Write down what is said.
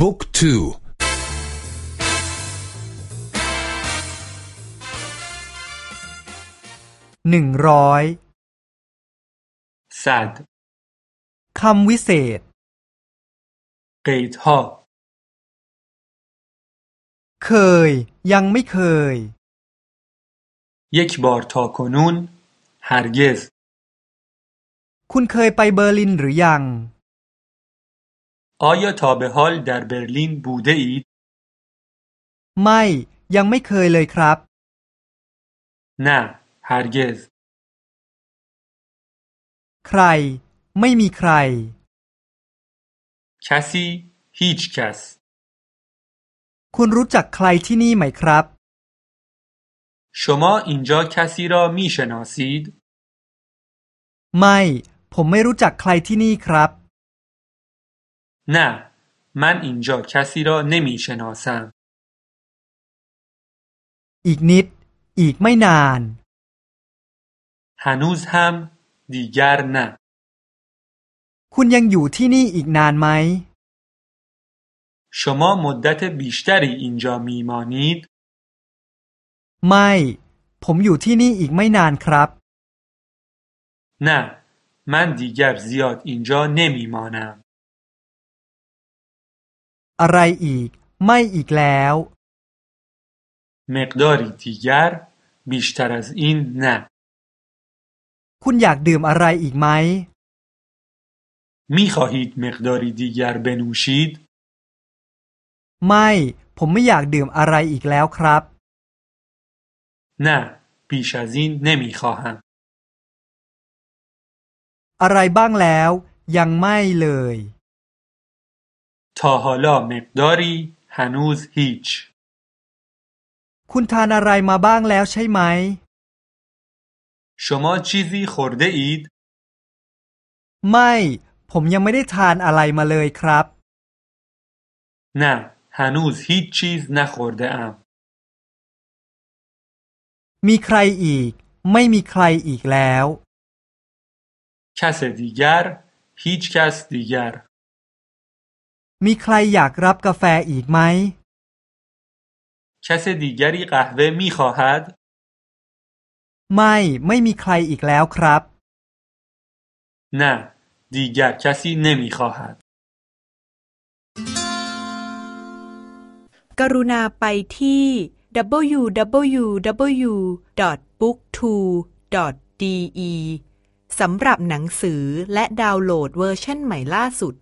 บุ๊กทูหนึ่งร้อยสัดคำวิเศษเกตฮอเคย ยังไม่เคย یک بار تا کنون هرگز คุณเคยไปเบอร์ลินหรือยัง آیا تا به حال در برلین بوده اید؟ ไม่ ยังไม่เคยเลยครับ نه هرگز ใคร ไม่มีใคร کسی هیچ کس คุณรู้จักใครที่นี่ไหมครับ شما اینجا کسی را می شناسید؟ ไม่ ผมไม่รู้จักใครที่นี่ครับ نه من اینجا کسی را نمی شناسم อีกนิด อีกไม่นาน هنوز هم دیگر نه คุณยังอยู่ที่นี่อีกนานไหม شما مدت بیشتری اینجا میمانید؟ ไม่ ผมอยู่ที่นี่อีกไม่นานครับ نه من دیگر زیاد اینجا نمیمانم อะไรอีก ไม่อีกแล้ว مقداری دیگر بیشتر از این نه คุณอยากดื่มอะไรอีกไหม می خواهید مقداری دیگر بنوشید؟ ไม่ ผมไม่อยากดื่มอะไรอีกแล้วครับ نه بیش از این نمی خواهم อะไรบ้างแล้ว ยังไม่เลย تا حالا مقداری هنوز هیچ คุณทานอะไรมาบ้างแล้วใช่ไหม شما چیزی خورده اید؟ ไม่ ผมยังไม่ได้ทานอะไรมาเลยครับ نه هنوز هیچ چیز نخورده ام มีใครอีก ไม่มีใครอีกแล้ว کس دیگر هیچ کس دیگر มีใครอยากรับกาแฟอีกไหม کس دیگری قهوه می خواهد؟ ไม่ ไม่มีใครอีกแล้วครับ نه دیگر کسی نمی خواهد กรุณาไปที่ www.booktwo.de สำหรับหนังสือและดาวน์โหลดเวอร์ชันใหม่ล่าสุด